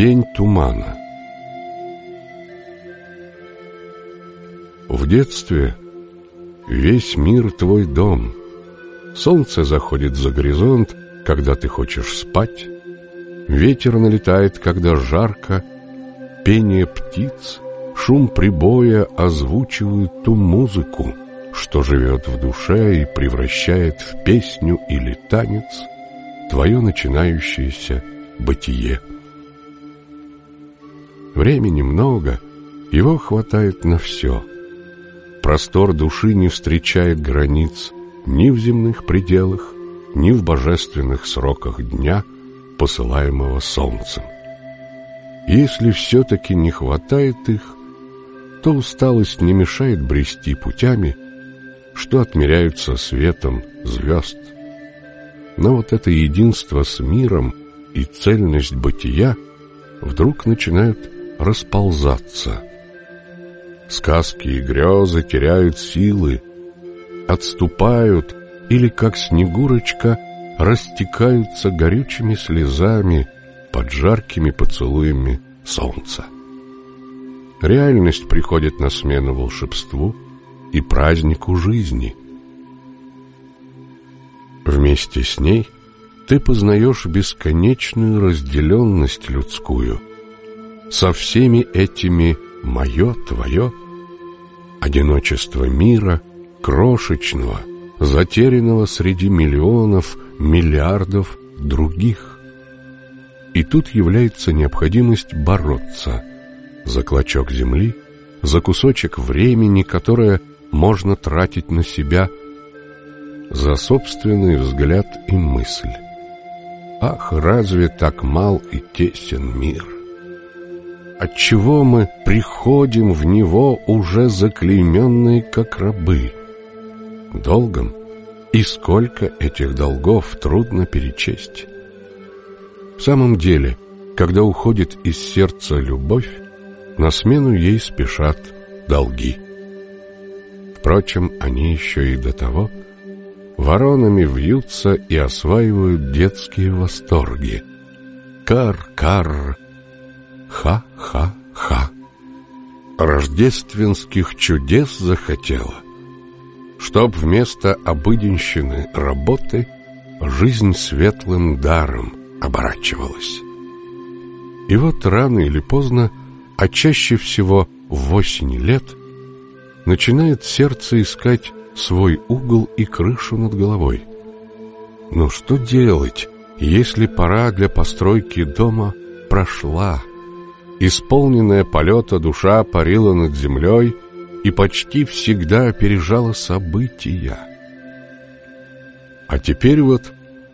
День тумана В детстве весь мир твой дом. Солнце заходит за горизонт, когда ты хочешь спать. Ветер налетает, когда жарко. Пение птиц, шум прибоя озвучивают ту музыку, что живет в душе и превращает в песню или танец твое начинающееся бытие. Времени много, его хватает на все. Простор души не встречает границ ни в земных пределах, ни в божественных сроках дня, посылаемого солнцем. Если все-таки не хватает их, то усталость не мешает брести путями, что отмеряются светом звезд. Но вот это единство с миром и цельность бытия вдруг начинают расползаться. Сказки и грезы теряют силы, отступают или, как снегурочка, растекаются горючими слезами под жаркими поцелуями солнца. Реальность приходит на смену волшебству и празднику жизни. Вместе с ней ты познаешь бесконечную разделенность людскую. Со всеми этими «моё», «твоё», одиночество мира, крошечного, затерянного среди миллионов, миллиардов других. И тут является необходимость бороться за клочок земли, за кусочек времени, которое можно тратить на себя, за собственный взгляд и мысль. Ах, разве так мал и тесен мир? Отчего мы приходим в него уже заклейменные, как рабы? Долгом? И сколько этих долгов трудно перечесть. В самом деле, когда уходит из сердца любовь, на смену ей спешат долги. Впрочем, они еще и до того воронами вьются и осваивают детские восторги. Кар-кар, ха-ха-ха. Рождественских чудес захотела, чтоб вместо обыденщины работы жизнь светлым даром оборачивалась. И вот рано или поздно, а чаще всего в осени лет – начинает сердце искать свой угол и крышу над головой. Но что делать, если пора для постройки дома прошла? Исполненная полета душа парила над землей и почти всегда опережала события. А теперь вот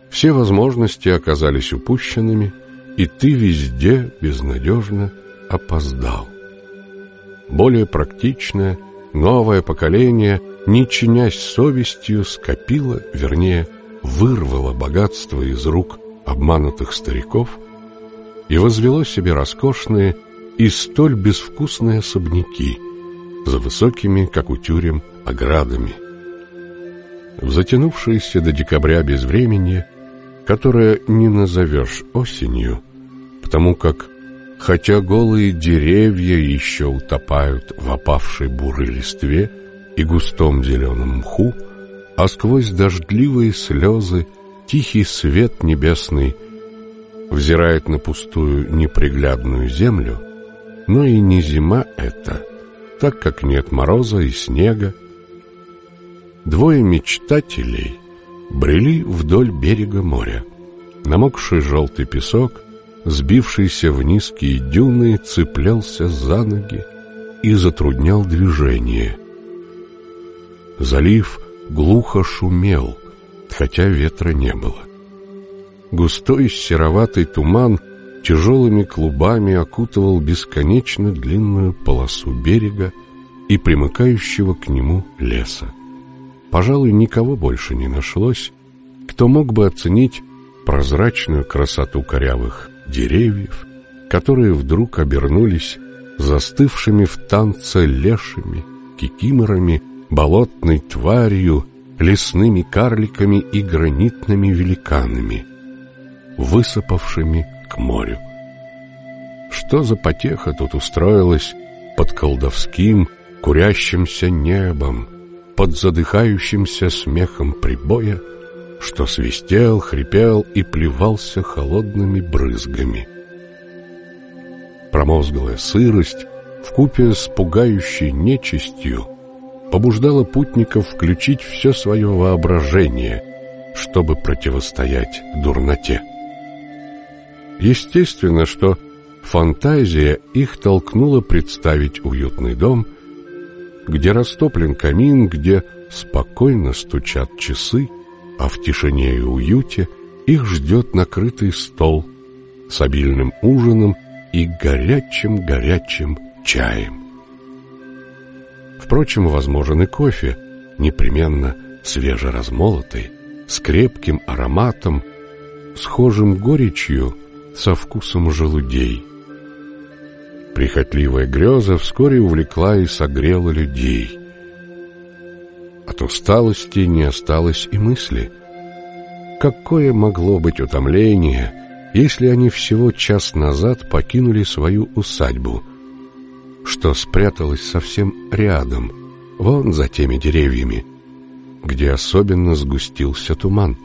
все возможности оказались упущенными, и ты везде безнадежно опоздал. Более практичная Новое поколение, не чинясь совестью, скопило, вернее, вырвало богатство из рук обманутых стариков и возвело себе роскошные и столь безвкусные особняки за высокими, как у тюрем, оградами. В затянувшееся до декабря безвременье, которое не назовешь осенью, потому как Хотя голые деревья еще утопают в опавшей бурой листве и густом зеленом мху, а сквозь дождливые слезы тихий свет небесный взирает на пустую неприглядную землю, но и не зима это, так как нет мороза и снега. Двое мечтателей брели вдоль берега моря. Намокший желтый песок сбившийся в низкие дюны, цеплялся за ноги и затруднял движение. Залив глухо шумел, хотя ветра не было. Густой сероватый туман тяжелыми клубами окутывал бесконечно длинную полосу берега и примыкающего к нему леса. Пожалуй, никого больше не нашлось, кто мог бы оценить прозрачную красоту корявых деревьев, которые вдруг обернулись застывшими в танце лешими, кикиморами, болотной тварью, лесными карликами и гранитными великанами, высыпавшими к морю. что за потеха тут устроилась под колдовским, курящимся небом, под задыхающимся смехом прибоя, что свистел, хрипел и плевался холодными брызгами. Промозглая сырость вкупе с пугающей нечистью побуждала путников включить все свое воображение, чтобы противостоять дурноте. Естественно, что фантазия их толкнула представить уютный дом, где растоплен камин, где спокойно стучат часы, а в тишине и уюте их ждет накрытый стол с обильным ужином и горячим-горячим чаем. Впрочем, возможен и кофе, непременно свежеразмолотый, с крепким ароматом, схожим горечью со вкусом желудей. Прихотливая греза вскоре увлекла и согрела людей. От усталости не осталось и мысли. Какое могло быть утомление, если они всего час назад покинули свою усадьбу, что спряталась совсем рядом, вон за теми деревьями, где особенно сгустился туман.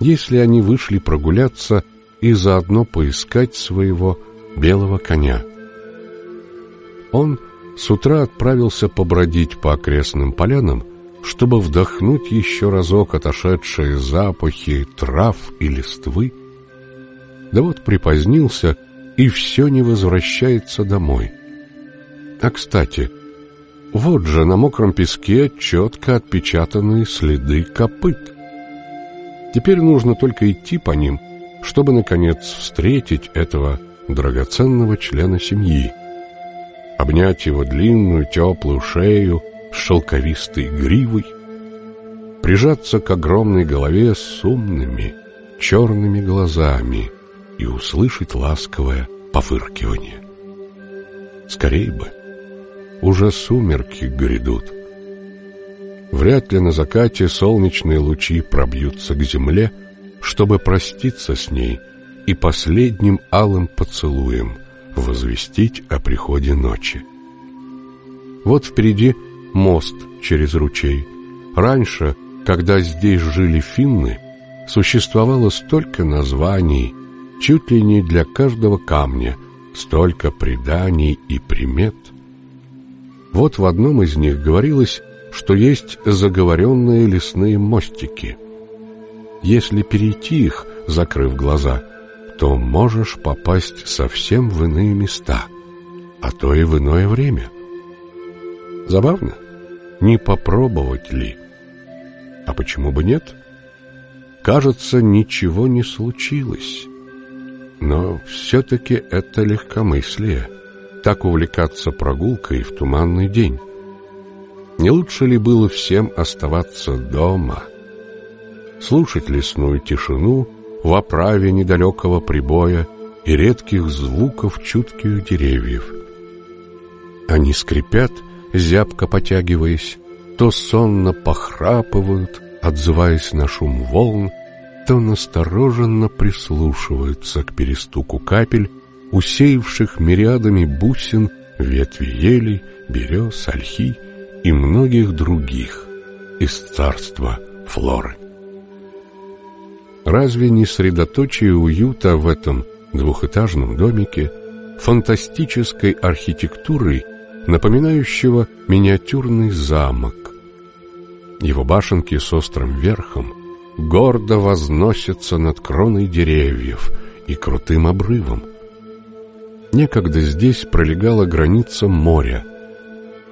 Если они вышли прогуляться и заодно поискать своего белого коня. Он с утра отправился побродить по окрестным полянам, чтобы вдохнуть еще разок отошедшие запахи трав и листвы. Да вот припозднился и все не возвращается домой. А, кстати, вот же на мокром песке четко отпечатаны следы копыт. Теперь нужно только идти по ним, чтобы, наконец, встретить этого драгоценного члена семьи, обнять его длинную теплую шею с шелковистой гривой, прижаться к огромной голове с умными черными глазами и услышать ласковое пофыркивание. Скорей бы, уже сумерки грядут. Вряд ли на закате солнечные лучи пробьются к земле, чтобы проститься с ней и последним алым поцелуем возвестить о приходе ночи. Вот впереди мост через ручей. Раньше, когда здесь жили финны, существовало столько названий, чуть ли не для каждого камня, столько преданий и примет. Вот в одном из них говорилось, что есть заговоренные лесные мостики. Если перейти их, закрыв глаза, то можешь попасть совсем в иные места, а то и в иное время. Забавно? Не попробовать ли? А почему бы нет? Кажется, ничего не случилось. Но все-таки это легкомыслие. Так увлекаться прогулкой в туманный день. Не лучше ли было всем оставаться дома? Слушать лесную тишину в оправе недалекого прибоя и редких звуков чутких деревьев. Они скрипят, зябко потягиваясь, то сонно похрапывают, отзываясь на шум волн, то настороженно прислушиваются к перестуку капель, усеявших мириадами бусин ветви елей, берез, ольхи и многих других из царства флоры. Разве не средоточие уюта в этом двухэтажном домике, фантастической архитектурой, напоминающего миниатюрный замок. Его башенки с острым верхом гордо возносятся над кроной деревьев и крутым обрывом. Некогда здесь пролегала граница моря,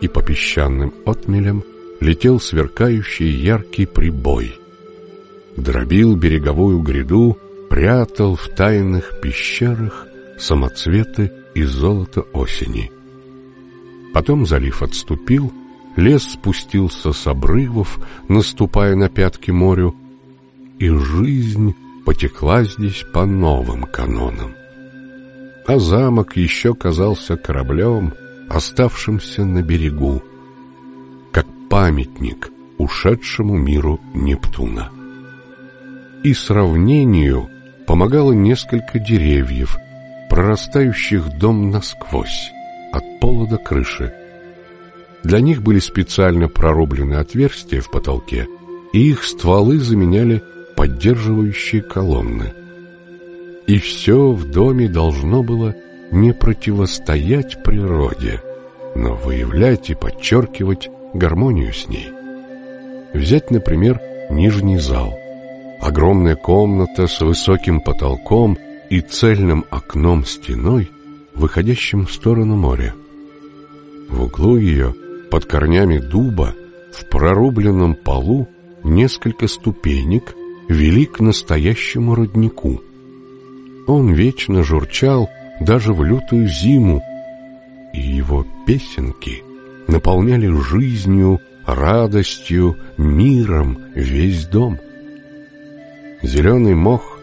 и по песчаным отмелям летел сверкающий яркий прибой. Дробил береговую гряду, прятал в тайных пещерах самоцветы и золото осени. Потом залив отступил, лес спустился с обрывов, наступая на пятки морю, и жизнь потекла здесь по новым канонам. А замок еще казался кораблем, оставшимся на берегу, как памятник ушедшему миру Нептуна. И сравнению помогало несколько деревьев, прорастающих дом насквозь, от пола до крыши. Для них были специально прорублены отверстия в потолке, и их стволы заменяли поддерживающие колонны. И все в доме должно было не противостоять природе, но выявлять и подчеркивать гармонию с ней. Взять, например, нижний зал. Огромная комната с высоким потолком и цельным окном стеной, выходящим в сторону моря. В углу ее, под корнями дуба, в прорубленном полу, несколько ступенек вели к настоящему роднику. Он вечно журчал даже в лютую зиму, и его песенки наполняли жизнью, радостью, миром весь дом. Зеленый мох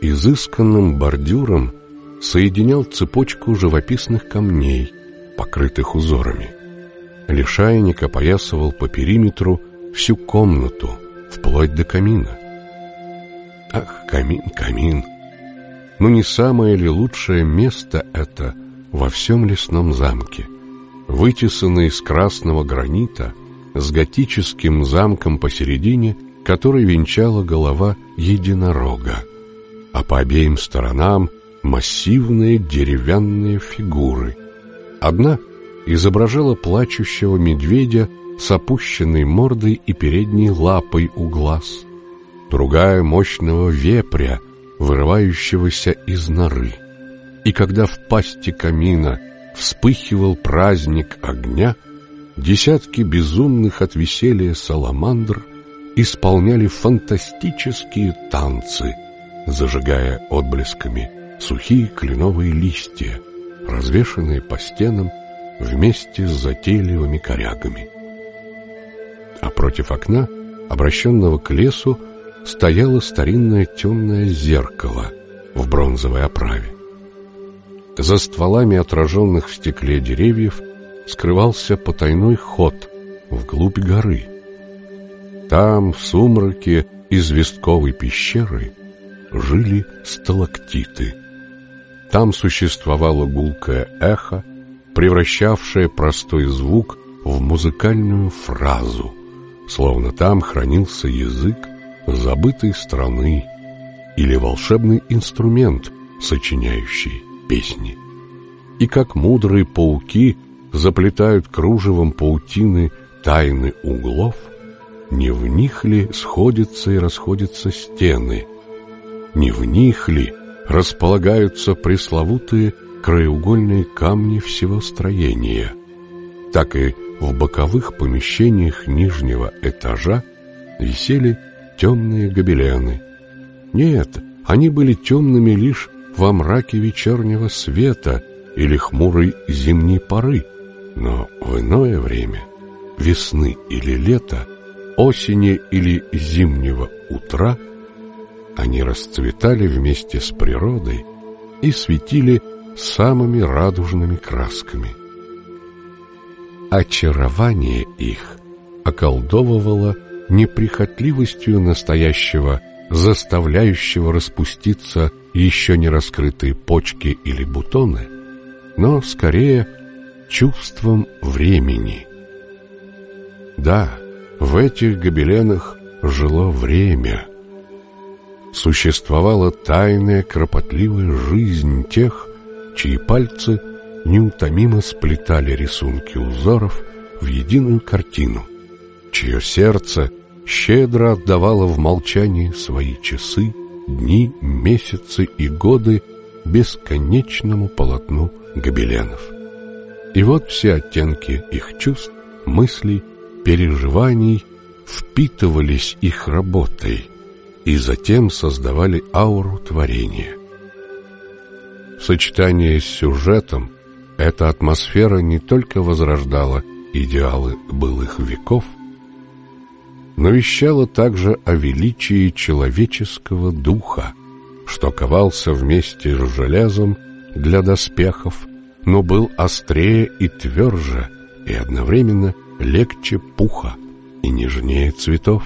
изысканным бордюром соединял цепочку живописных камней, покрытых узорами. Лишайник опоясывал по периметру всю комнату, вплоть до камина. Ах, камин, камин! Но не самое ли лучшее место это во всем лесном замке? Вытесанный из красного гранита, с готическим замком посередине, который венчала голова единорога, а по обеим сторонам массивные деревянные фигуры. Одна изображала плачущего медведя с опущенной мордой и передней лапой у глаз, другая — мощного вепря, вырывающегося из норы. И когда в пасти камина вспыхивал праздник огня, десятки безумных от веселья саламандр исполняли фантастические танцы, зажигая отблесками сухие кленовые листья, развешанные по стенам вместе с затейливыми корягами. А против окна, обращенного к лесу, стояло старинное темное зеркало в бронзовой оправе. За стволами отраженных в стекле деревьев скрывался потайной ход вглубь горы. Там, в сумраке известковой пещеры, жили сталактиты. Там существовало гулкое эхо, превращавшее простой звук в музыкальную фразу, словно там хранился язык забытой страны или волшебный инструмент, сочиняющий песни. И как мудрые пауки заплетают кружевом паутины тайны углов, не в них ли сходятся и расходятся стены, не в них ли располагаются пресловутые краеугольные камни всего строения, так и в боковых помещениях нижнего этажа висели темные гобелены. Нет, они были темными лишь во мраке вечернего света или хмурой зимней поры, но в иное время, весны или лета, осени или зимнего утра, они расцветали вместе с природой и светили самыми радужными красками. Очарование их околдовывало неприхотливостью настоящего, заставляющего распуститься еще не раскрытые почки или бутоны, но скорее чувством времени. Да, в этих гобеленах жило время. Существовала тайная кропотливая жизнь тех, чьи пальцы неутомимо сплетали рисунки узоров в единую картину, чье сердце щедро отдавало в молчании свои часы, дни, месяцы и годы бесконечному полотну гобеленов. И вот все оттенки их чувств, мыслей, переживаний впитывались их работой и затем создавали ауру творения. В сочетании с сюжетом эта атмосфера не только возрождала идеалы былых веков, но вещала также о величии человеческого духа, что ковался вместе с железом для доспехов, но был острее и тверже, и одновременно легче пуха и нежнее цветов.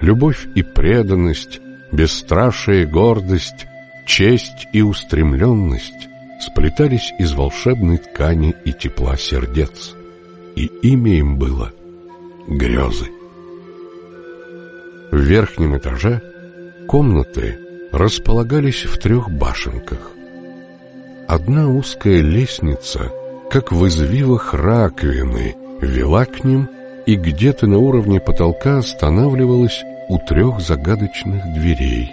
Любовь и преданность, бесстрашие и гордость честь и устремленность сплетались из волшебной ткани и тепла сердец, и имя им было грезы. В верхнем этаже комнаты располагались в трех башенках. Одна узкая лестница, как в извивах раковины, вела к ним и где-то на уровне потолка останавливалась у трех загадочных дверей.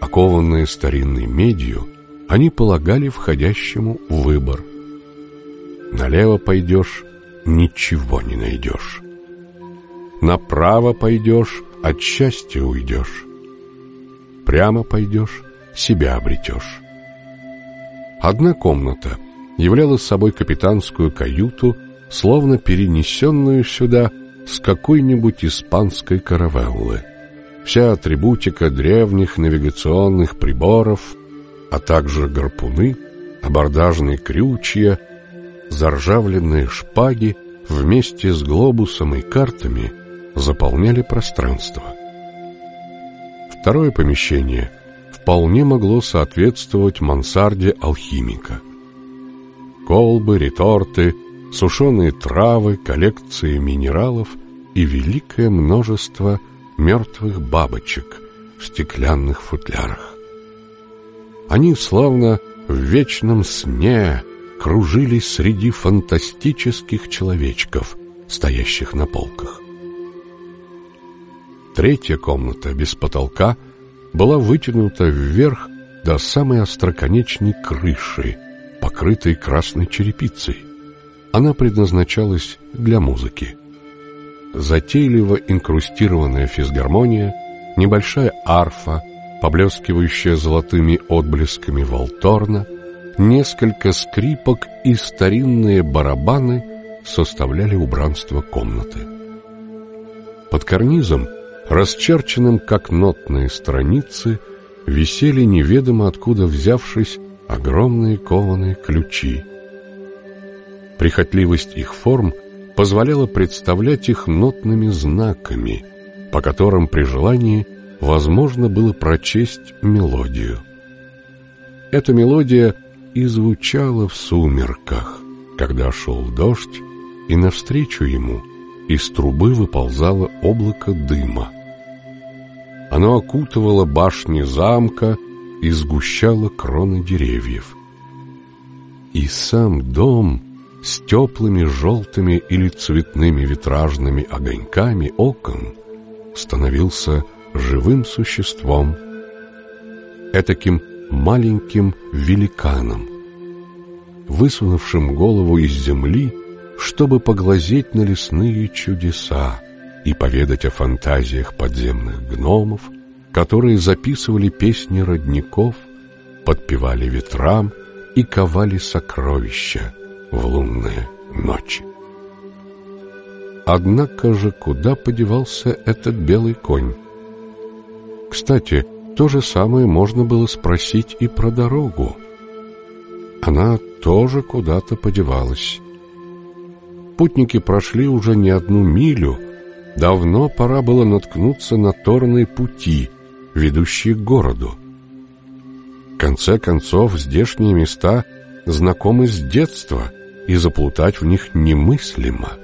Окованные старинной медью, они полагали входящему выбор. Налево пойдешь — ничего не найдешь. Направо пойдешь — от счастья уйдешь. Прямо пойдешь — себя обретешь. Одна комната являла собой капитанскую каюту, словно перенесенную сюда с какой-нибудь испанской каравеллы. Вся атрибутика древних навигационных приборов, а также гарпуны, абордажные крючья, заржавленные шпаги вместе с глобусом и картами заполняли пространство. Второе помещение вполне могло соответствовать мансарде алхимика. Колбы, реторты, сушеные травы, коллекции минералов и великое множество мертвых бабочек в стеклянных футлярах. Они словно в вечном сне кружились среди фантастических человечков, стоящих на полках. Третья комната без потолка была вытянута вверх до самой остроконечной крыши, покрытой красной черепицей. Она предназначалась для музыки. Затейливо инкрустированная физгармония, небольшая арфа, поблескивающая золотыми отблесками волторна, несколько скрипок и старинные барабаны составляли убранство комнаты. Под карнизом, расчерченным как нотные страницы, висели неведомо откуда взявшись огромные кованые ключи. Прихотливость их форм позволяла представлять их нотными знаками, по которым при желании возможно было прочесть мелодию. Эта мелодия и звучала в сумерках, когда шел дождь, и навстречу ему из трубы выползало облако дыма. Оно окутывало башни замка и сгущало кроны деревьев. И сам дом с теплыми желтыми или цветными витражными огоньками окон становился живым существом, этаким маленьким великаном, высунувшим голову из земли, чтобы поглазеть на лесные чудеса и поведать о фантазиях подземных гномов, которые записывали песни родников, подпевали ветрам и ковали сокровища в лунные ночи. Однако же куда подевался этот белый конь? Кстати, то же самое можно было спросить и про дорогу. Она тоже куда-то подевалась. Путники прошли уже не одну милю, давно пора было наткнуться на торные пути, ведущие к городу. В конце концов, здешние места знакомы с детства, и заплутать в них немыслимо.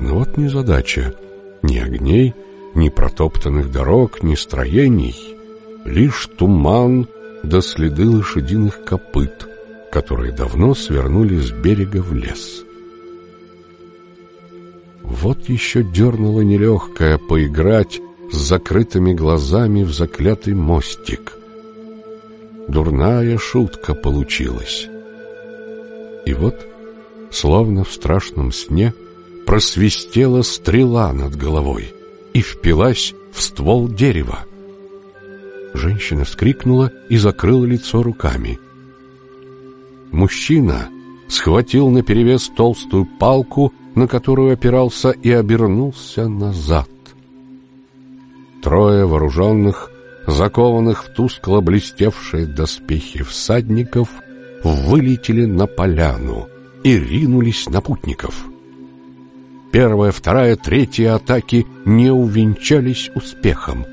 Но вот незадача. Ни огней, ни протоптанных дорог, ни строений, лишь туман да следы лошадиных копыт, которые давно свернули с берега в лес. Вот еще дернуло нелегкое поиграть с закрытыми глазами в заклятый мостик. Дурная шутка получилась. И вот, словно в страшном сне, просвистела стрела над головой и впилась в ствол дерева. Женщина вскрикнула и закрыла лицо руками. Мужчина схватил наперевес толстую палку, на которую опирался, и обернулся назад. Трое вооруженных, закованных в тускло блестевшие доспехи всадников, вылетели на поляну и ринулись на путников — Первая, вторая, третья атаки не увенчались успехом.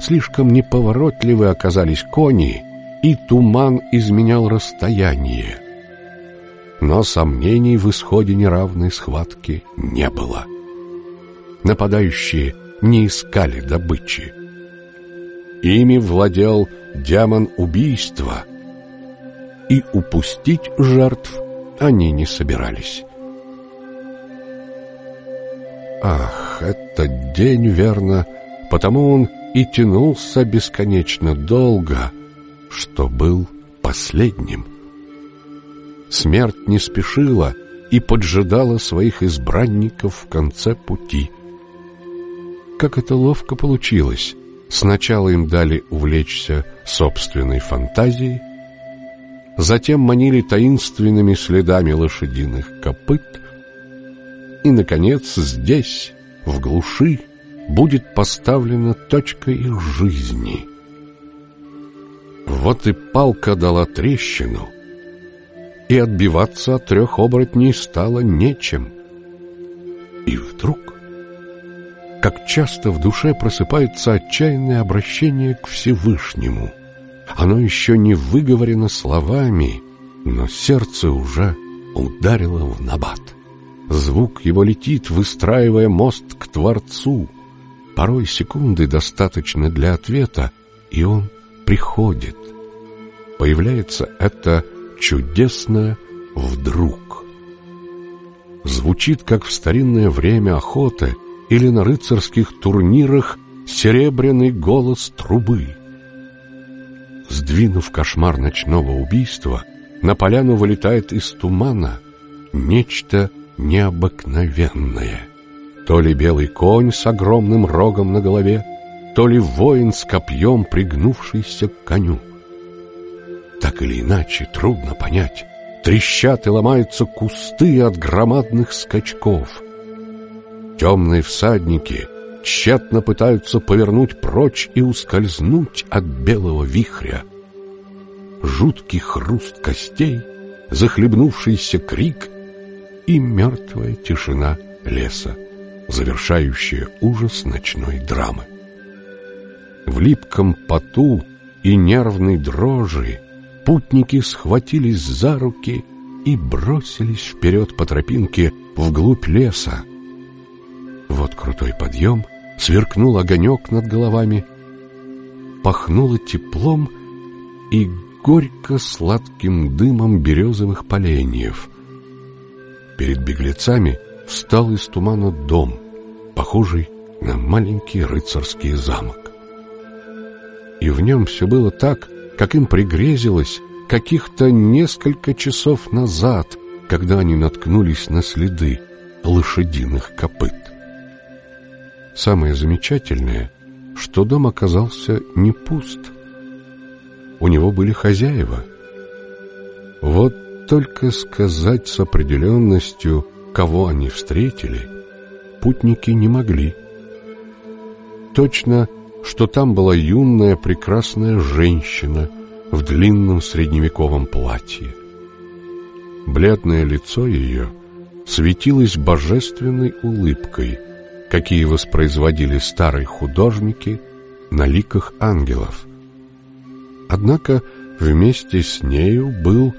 слишком неповоротливы оказались кони, и туман изменял расстояние. Но сомнений в исходе неравной схватки не было. Нападающие не искали добычи. Ими владел демон убийства, и упустить жертв они не собирались. Ах, этот день, верно, потому он и тянулся бесконечно долго, что был последним. Смерть не спешила и поджидала своих избранников в конце пути. Как это ловко получилось. Сначала им дали увлечься собственной фантазией, затем манили таинственными следами лошадиных копыт, и, наконец, здесь, в глуши, будет поставлена точка их жизни. Вот и палка дала трещину, и отбиваться от трех оборотней стало нечем. И вдруг, как часто в душе просыпается отчаянное обращение к Всевышнему. Оно еще не выговорено словами, но сердце уже ударило в набат. Звук его летит, выстраивая мост к Творцу. Порой секунды достаточно для ответа, и он приходит. Появляется это чудесное «вдруг». Звучит, как в старинное время охоты или на рыцарских турнирах серебряный голос трубы. Сдвинув кошмар ночного убийства, на поляну вылетает из тумана нечто необыкновенное. То ли белый конь с огромным рогом на голове, то ли воин с копьем, пригнувшийся к коню. Так или иначе, трудно понять. Трещат и ломаются кусты от громадных скачков. Темные всадники тщетно пытаются повернуть прочь и ускользнуть от белого вихря. Жуткий хруст костей, захлебнувшийся крик и мертвая тишина леса, завершающая ужас ночной драмы. В липком поту и нервной дрожи путники схватились за руки и бросились вперед по тропинке вглубь леса. Вот крутой подъем, сверкнул огонек над головами, пахнуло теплом и горько-сладким дымом березовых поленьев. Перед беглецами встал из тумана дом, похожий на маленький рыцарский замок. И в нем все было так, как им пригрезилось каких-то несколько часов назад, когда они наткнулись на следы лошадиных копыт. Самое замечательное, что дом оказался не пуст. У него были хозяева. Вот только сказать с определенностью, кого они встретили, путники не могли. Точно, что там была юная прекрасная женщина в длинном средневековом платье. Бледное лицо ее светилось божественной улыбкой, какие воспроизводили старые художники на ликах ангелов. Однако вместе с нею был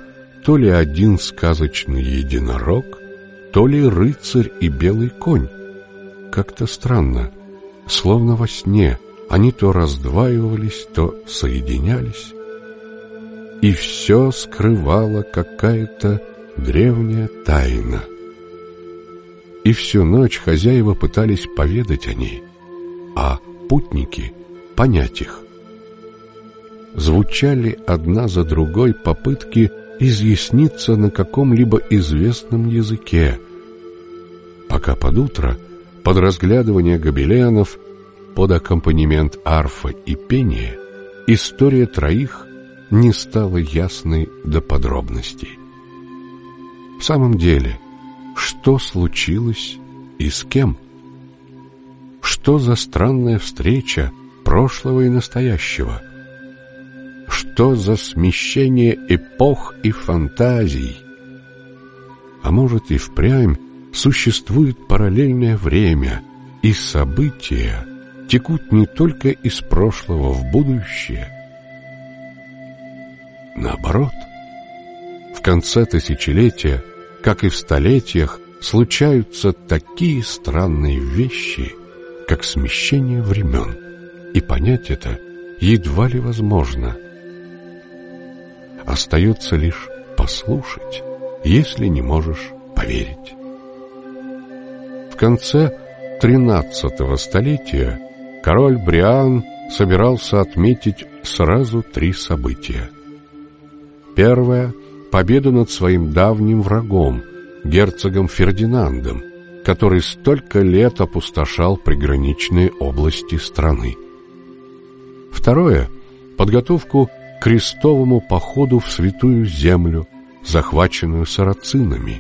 то ли один сказочный единорог, то ли рыцарь и белый конь. Как-то странно, словно во сне, они то раздваивались, то соединялись. И все скрывала какая-то древняя тайна. И всю ночь хозяева пытались поведать о ней, а путники — понять их. Звучали одна за другой попытки — изъясниться на каком-либо известном языке, пока под утро, под разглядывание гобеленов, под аккомпанемент арфа и пения, история троих не стала ясной до подробностей. В самом деле, что случилось и с кем? Что за странная встреча прошлого и настоящего – что за смещение эпох и фантазий? А может и впрямь существует параллельное время и события, текут не только из прошлого в будущее. Наоборот, в конце тысячелетия, как и в столетиях, случаются такие странные вещи, как смещение времен, и понять это едва ли возможно. Остается лишь послушать, если не можешь поверить. В конце XIII столетия король Бриан собирался отметить сразу три события. Первое — победу над своим давним врагом, герцогом Фердинандом, который столько лет опустошал приграничные области страны. Второе — подготовку к крестовому походу в Святую Землю, захваченную сарацинами.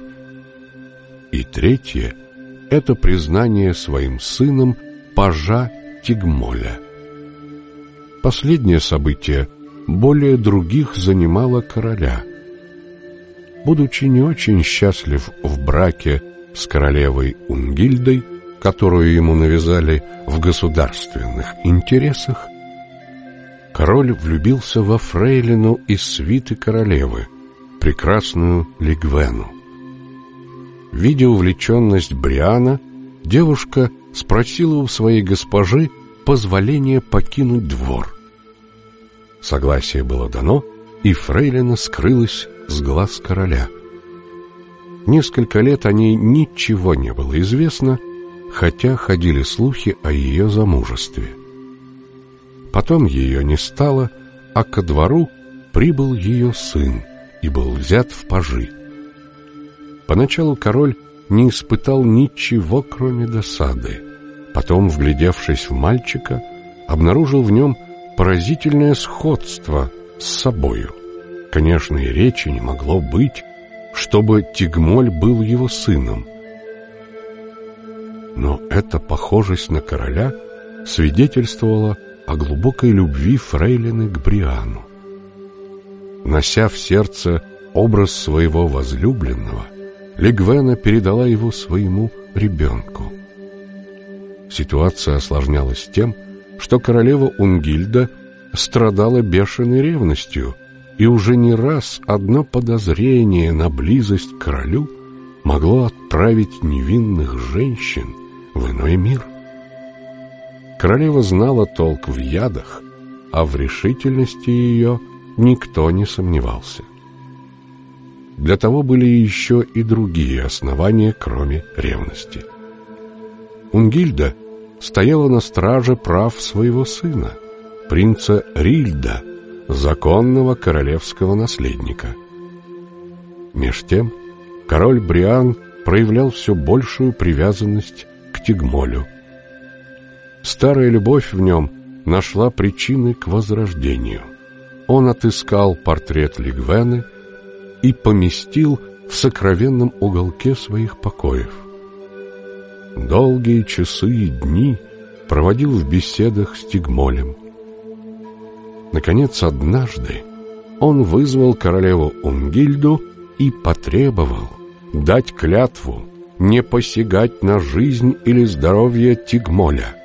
И третье — это признание своим сыном пажа Тигмоля. Последнее событие более других занимало короля. Будучи не очень счастлив в браке с королевой Унгильдой, которую ему навязали в государственных интересах, король влюбился во фрейлину из свиты королевы, прекрасную Лигвену. Видя увлеченность Бриана, девушка спросила у своей госпожи позволения покинуть двор. Согласие было дано, и фрейлина скрылась с глаз короля. Несколько лет о ней ничего не было известно, хотя ходили слухи о ее замужестве. Потом ее не стало, а ко двору прибыл ее сын и был взят в пажи. Поначалу король не испытал ничего, кроме досады. Потом, вглядевшись в мальчика, обнаружил в нем поразительное сходство с собою. Конечно, и речи не могло быть, чтобы Тигмоль был его сыном. Но эта похожесть на короля свидетельствовала о глубокой любви фрейлины к Бриану. Нося в сердце образ своего возлюбленного, Легвена передала его своему ребенку. Ситуация осложнялась тем, что королева Унгильда страдала бешеной ревностью, и уже не раз одно подозрение на близость к королю могло отправить невинных женщин в иной мир. Королева знала толк в ядах, а в решительности ее никто не сомневался. Для того были еще и другие основания, кроме ревности. Унгильда стояла на страже прав своего сына, принца Рильда, законного королевского наследника. Меж тем, король Бриан проявлял все большую привязанность к Тигмолю. Старая любовь в нем нашла причины к возрождению. Он отыскал портрет Лигвены и поместил в сокровенном уголке своих покоев долгие часы и дни проводил в беседах с Тигмолем. Наконец, однажды он вызвал королеву Унгильду и потребовал дать клятву не посягать на жизнь или здоровье Тигмоля.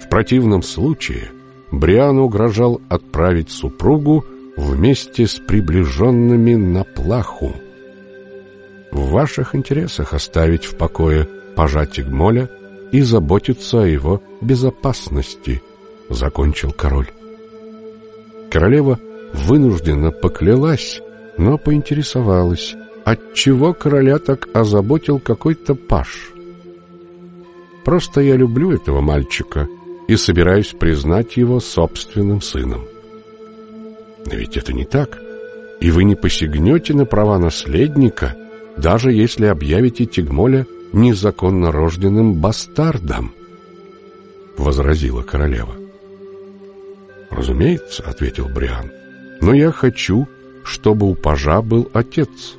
В противном случае Бриан угрожал отправить супругу вместе с приближенными на плаху. В ваших интересах оставить в покое пожать Игмоля и заботиться о его безопасности, — закончил король. Королева вынужденно поклялась, но поинтересовалась, отчего короля так озаботил какой-то паш. «Просто я люблю этого мальчика и собираюсь признать его собственным сыном». «Но ведь это не так, и вы не посягнете на права наследника, даже если объявите Тигмоля незаконно рожденным бастардом, — возразила королева. «Разумеется», — ответил Бриан, — «но я хочу, чтобы у пажа был отец».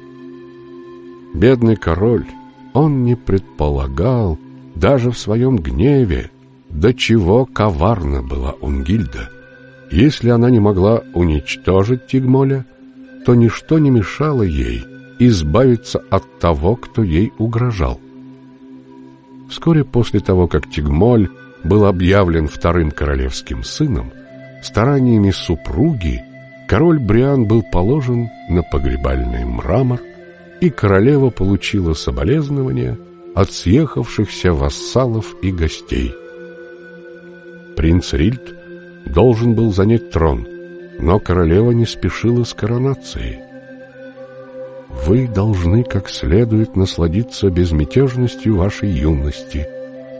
Бедный король, он не предполагал, даже в своем гневе, до чего коварна была Унгильда. Если она не могла уничтожить Тигмоля, то ничто не мешало ей избавиться от того, кто ей угрожал. Вскоре после того, как Тигмоль был объявлен вторым королевским сыном, стараниями супруги король Бриан был положен на погребальный мрамор, и королева получила соболезнования от съехавшихся вассалов и гостей. Принц Рильд должен был занять трон, но королева не спешила с коронацией. Вы должны как следует насладиться безмятежностью вашей юности,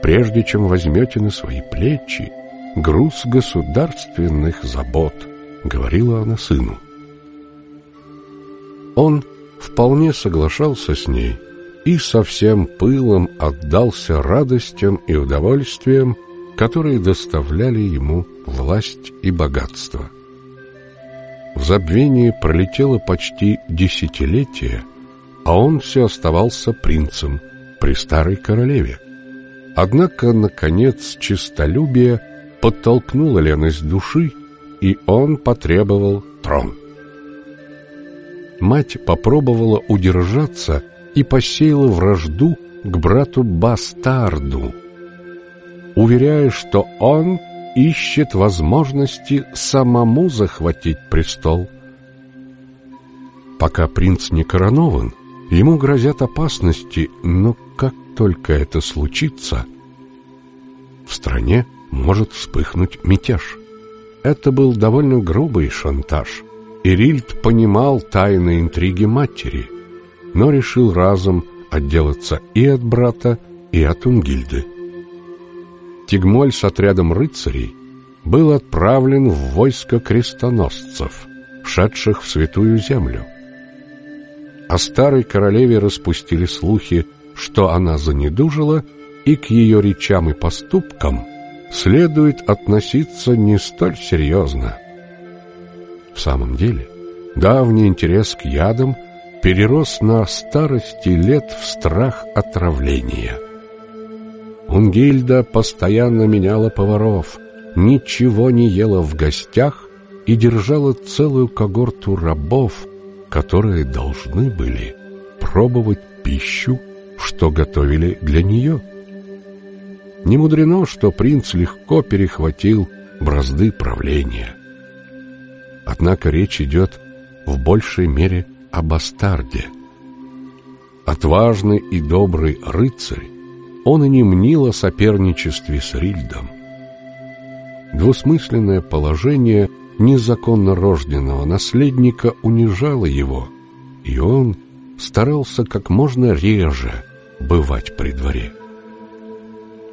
прежде чем возьмете на свои плечи груз государственных забот, говорила она сыну. Он вполне соглашался с ней и со всем пылом отдался радостям и удовольствиям, которые доставляли ему власть и богатство. В забвении пролетело почти десятилетие, а он все оставался принцем при старой королеве. Однако, наконец, честолюбие подтолкнуло леность души, и он потребовал трон. Мать попробовала удержаться и посеяла вражду к брату-бастарду, уверяя, что он ищет возможности самому захватить престол. Пока принц не коронован, ему грозят опасности, но как только это случится, в стране может вспыхнуть мятеж. Это был довольно грубый шантаж, и Рильд понимал тайны интриги матери, но решил разом отделаться и от брата, и от Унгильды. Тигмоль с отрядом рыцарей был отправлен в войско крестоносцев, шедших в святую землю. О старой королеве распустили слухи, что она занедужила, и к ее речам и поступкам следует относиться не столь серьезно. В самом деле, давний интерес к ядам перерос на старости лет в страх отравления – Унгильда постоянно меняла поваров, ничего не ела в гостях и держала целую когорту рабов, которые должны были пробовать пищу, что готовили для нее. Не мудрено, что принц легко перехватил бразды правления. Однако речь идет в большей мере о бастарде. Отважный и добрый рыцарь он и не мнил о соперничестве с Рильдом. Двусмысленное положение незаконно рожденного наследника унижало его, и он старался как можно реже бывать при дворе.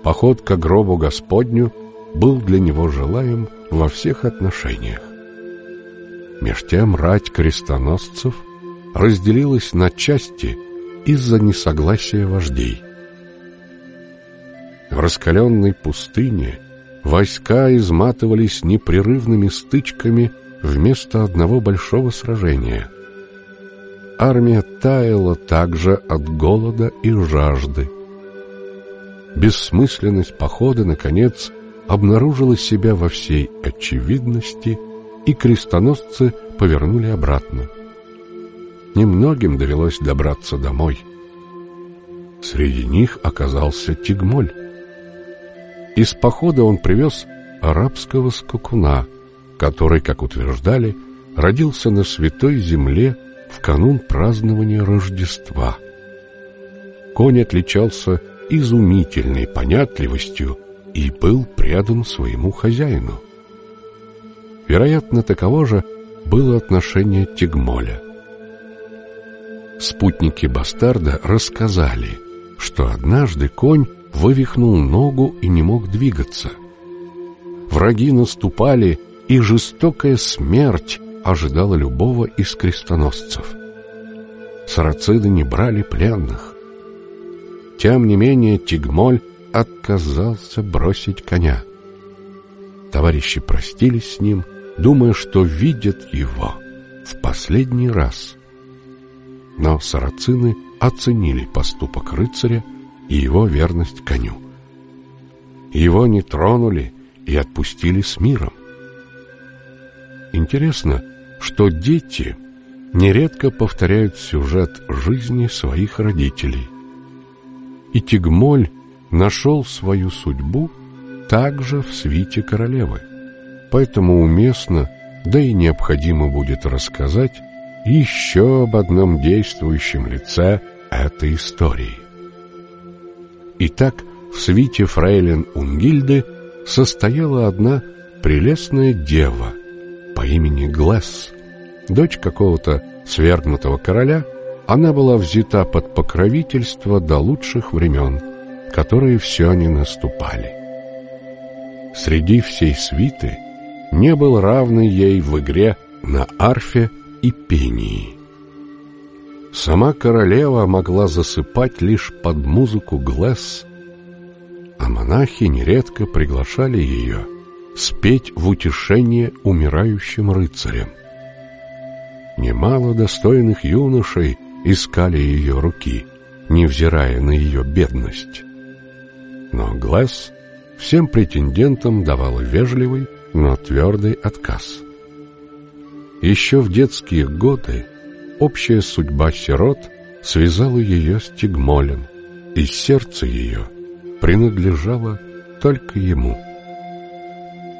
Поход к гробу Господню был для него желаем во всех отношениях. Меж тем рать крестоносцев разделилась на части из-за несогласия вождей – в раскаленной пустыне войска изматывались непрерывными стычками вместо одного большого сражения. Армия таяла также от голода и жажды. Бессмысленность похода, наконец, обнаружила себя во всей очевидности, и крестоносцы повернули обратно. Немногим довелось добраться домой. Среди них оказался Тигмоль. Из похода он привез арабского скакуна, который, как утверждали, родился на святой земле в канун празднования Рождества. Конь отличался изумительной понятливостью и был предан своему хозяину. Вероятно, таково же было отношение Тигмоля. Спутники бастарда рассказали, что однажды конь вывихнул ногу и не мог двигаться. Враги наступали, и жестокая смерть ожидала любого из крестоносцев. Сарациды не брали пленных. Тем не менее Тигмоль отказался бросить коня. Товарищи простились с ним, думая, что видят его в последний раз. Но сарацины оценили поступок рыцаря и его верность коню. Его не тронули и отпустили с миром. Интересно, что дети нередко повторяют сюжет жизни своих родителей. И Тигмоль нашел свою судьбу также в свите королевы. Поэтому уместно, да и необходимо будет рассказать еще об одном действующем лице этой истории. Итак, в свите фрейлин Унгильды состояла одна прелестная дева по имени Глэс, дочь какого-то свергнутого короля, она была взята под покровительство до лучших времен, которые все не наступали. Среди всей свиты не был равный ей в игре на арфе и пении. Сама королева могла засыпать лишь под музыку Глэс, а монахи нередко приглашали ее спеть в утешение умирающим рыцарям. Немало достойных юношей искали ее руки, невзирая на ее бедность. Но Глэс всем претендентам давала вежливый, но твердый отказ. Еще в детские годы общая судьба сирот связала ее с Тигмолем, и сердце ее принадлежало только ему.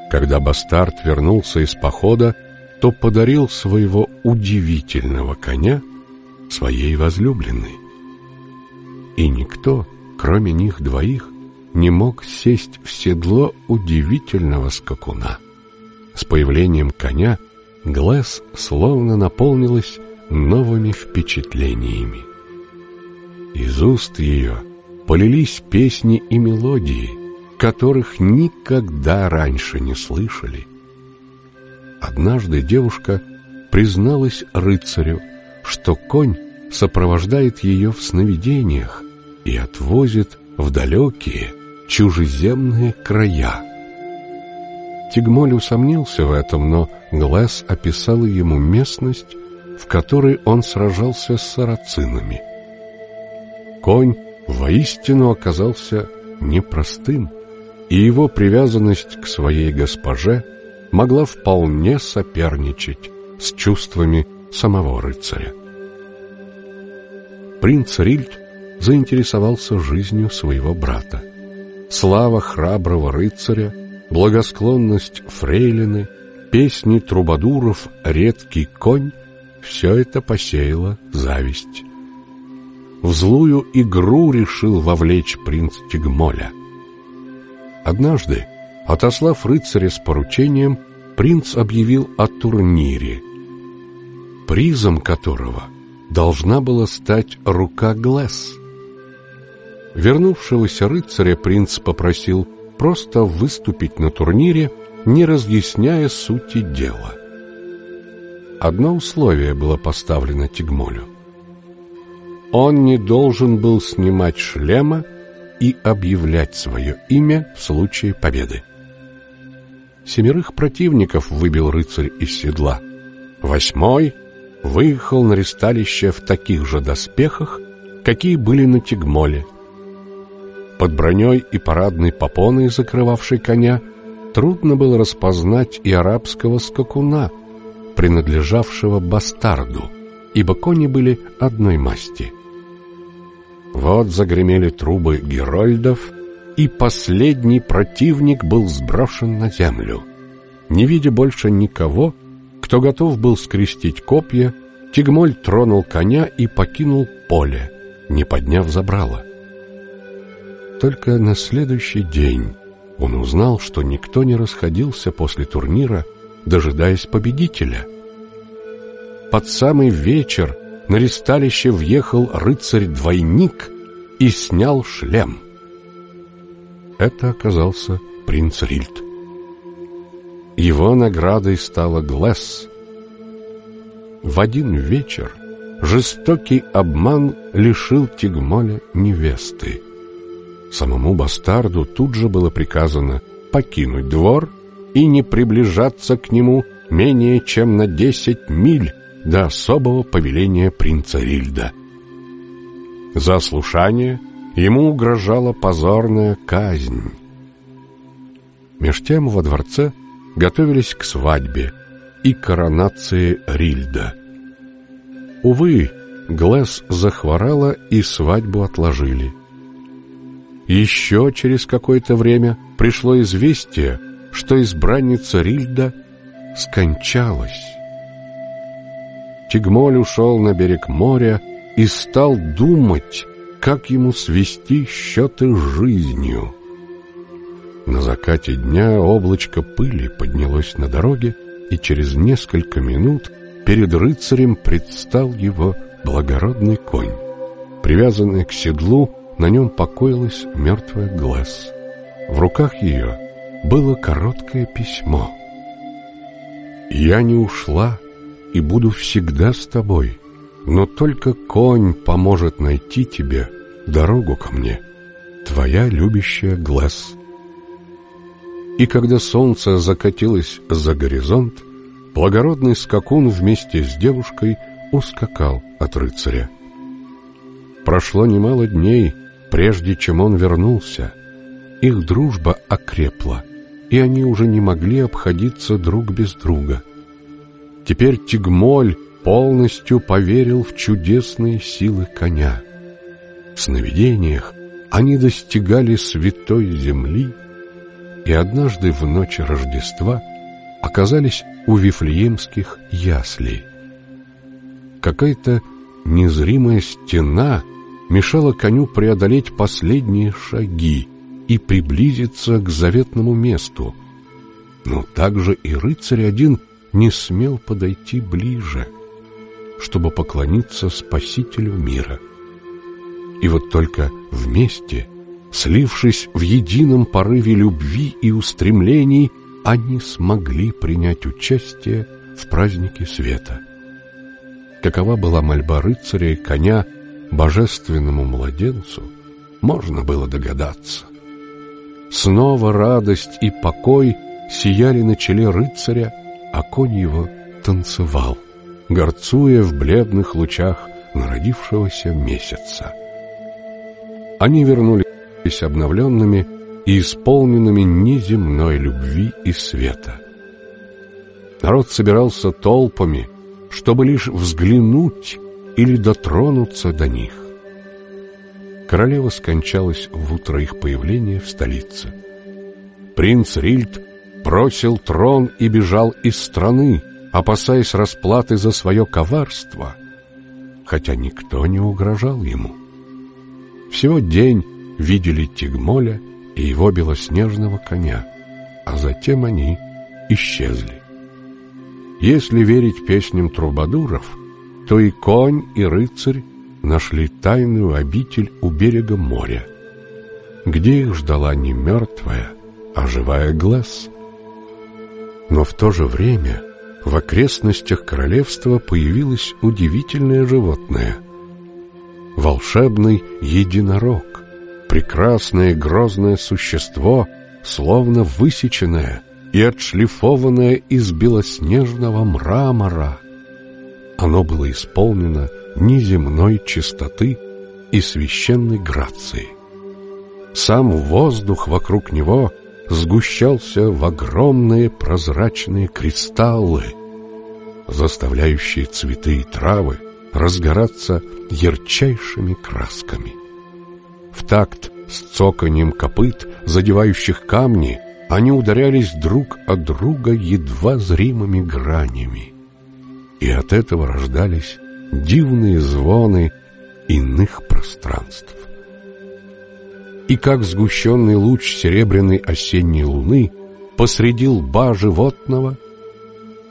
Когда бастард вернулся из похода, то подарил своего удивительного коня своей возлюбленной. И никто, кроме них двоих, не мог сесть в седло удивительного скакуна. С появлением коня Глэс словно наполнилась новыми впечатлениями. Из уст ее полились песни и мелодии, которых никогда раньше не слышали. Однажды девушка призналась рыцарю, что конь сопровождает ее в сновидениях и отвозит в далекие чужеземные края. Тигмоль усомнился в этом, но Глэс описал ему местность, в которой он сражался с сарацинами. Конь воистину оказался непростым, и его привязанность к своей госпоже – могла вполне соперничать с чувствами самого рыцаря. Принц Рильд заинтересовался жизнью своего брата. Слава храброго рыцаря, благосклонность фрейлины, песни трубадуров, редкий конь — все это посеяло зависть. В злую игру решил вовлечь принц Тигмоля. Однажды Отослав рыцаря с поручением, принц объявил о турнире, призом которого должна была стать рука Глэс. Вернувшегося рыцаря принц попросил просто выступить на турнире, не разъясняя сути дела. Одно условие было поставлено Тигмолю. Он не должен был снимать шлема и объявлять свое имя в случае победы. Семерых противников выбил рыцарь из седла. Восьмой выехал на ресталище в таких же доспехах, какие были на Тигмоле. Под броней и парадной попоной, закрывавшей коня, трудно было распознать и арабского скакуна, принадлежавшего бастарду, ибо кони были одной масти. Вот загремели трубы герольдов — и последний противник был сброшен на землю. Не видя больше никого, кто готов был скрестить копья, Тигмоль тронул коня и покинул поле, не подняв забрала. Только на следующий день он узнал, что никто не расходился после турнира, дожидаясь победителя. Под самый вечер на ресталище въехал рыцарь-двойник и снял шлем — это оказался принц Рильд. Его наградой стала Глэс. В один вечер жестокий обман лишил Тигмоля невесты. Самому бастарду тут же было приказано покинуть двор и не приближаться к нему менее чем на десять миль до особого повеления принца Рильда. За слушание ему угрожала позорная казнь. Меж тем во дворце готовились к свадьбе и коронации Рильда. Увы, Глэс захворала и свадьбу отложили. Еще через какое-то время пришло известие, что избранница Рильда скончалась. Тигмоль ушел на берег моря и стал думать, как ему свести счеты с жизнью. На закате дня облачко пыли поднялось на дороге, и через несколько минут перед рыцарем предстал его благородный конь. Привязанный к седлу, на нем покоилась мертвая глаз. В руках ее было короткое письмо. «Я не ушла и буду всегда с тобой, но только конь поможет найти тебе дорогу ко мне, твоя любящая глаз». И когда солнце закатилось за горизонт, благородный скакун вместе с девушкой ускакал от рыцаря. Прошло немало дней, прежде чем он вернулся. Их дружба окрепла, и они уже не могли обходиться друг без друга. Теперь Тигмоль полностью поверил в чудесные силы коня. В сновидениях они достигали святой земли, и однажды в ночь Рождества оказались у Вифлеемских яслей. Какая-то незримая стена мешала коню преодолеть последние шаги и приблизиться к заветному месту. Но также и рыцарь один не смел подойти ближе, чтобы поклониться Спасителю мира. И вот только вместе, слившись в едином порыве любви и устремлений, они смогли принять участие в празднике света. Какова была мольба рыцаря и коня божественному младенцу, можно было догадаться. Снова радость и покой сияли на челе рыцаря, а конь его танцевал, горцуя в бледных лучах народившегося месяца. Они вернулись обновленными и исполненными неземной любви и света. Народ собирался толпами, чтобы лишь взглянуть или дотронуться до них. Королева скончалась в утро их появления в столице. Принц Рильд бросил трон и бежал из страны, опасаясь расплаты за свое коварство, хотя никто не угрожал ему. Всего день видели Тигмоля и его белоснежного коня, а затем они исчезли. Если верить песням трубадуров, то и конь, и рыцарь нашли тайную обитель у берега моря, где их ждала не мертвая, а живая глаз. Но в то же время в окрестностях королевства появилось удивительное животное — волшебный единорог прекрасное грозное существо, словно высеченное и отшлифованное из белоснежного мрамора. Оно было исполнено неземной чистоты и священной грации. Сам воздух вокруг него сгущался в огромные прозрачные кристаллы, заставляющие цветы и травы разгораться ярчайшими красками. В такт с цоканьем копыт, задевающих камни, они ударялись друг от друга едва зримыми гранями. И от этого рождались дивные звоны иных пространств. И как сгущенный луч серебряной осенней луны посреди лба животного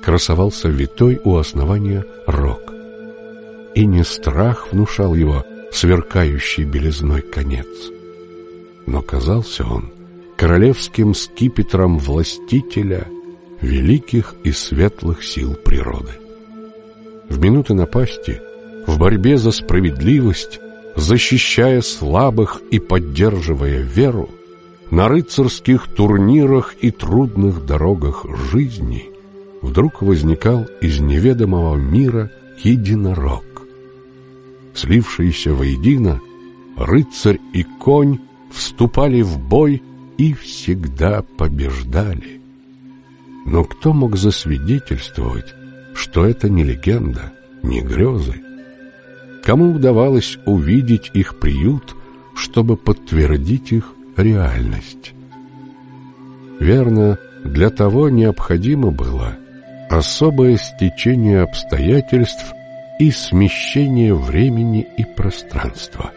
красовался витой у основания рог. И не страх внушал его, сверкающий белизной конец. Но казался он королевским скипетром властителя великих и светлых сил природы. В минуты напасти, в борьбе за справедливость, защищая слабых и поддерживая веру, на рыцарских турнирах и трудных дорогах жизни вдруг возникал из неведомого мира единорог слившиеся воедино, рыцарь и конь вступали в бой и всегда побеждали. Но кто мог засвидетельствовать, что это не легенда, не грезы? Кому удавалось увидеть их приют, чтобы подтвердить их реальность? Верно, для того необходимо было особое стечение обстоятельств и смещение времени и пространства.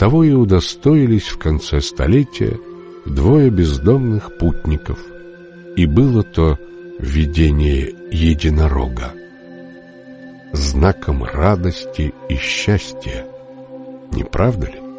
Того и удостоились в конце столетия двое бездомных путников, и было то видение единорога, знаком радости и счастья, не правда ли?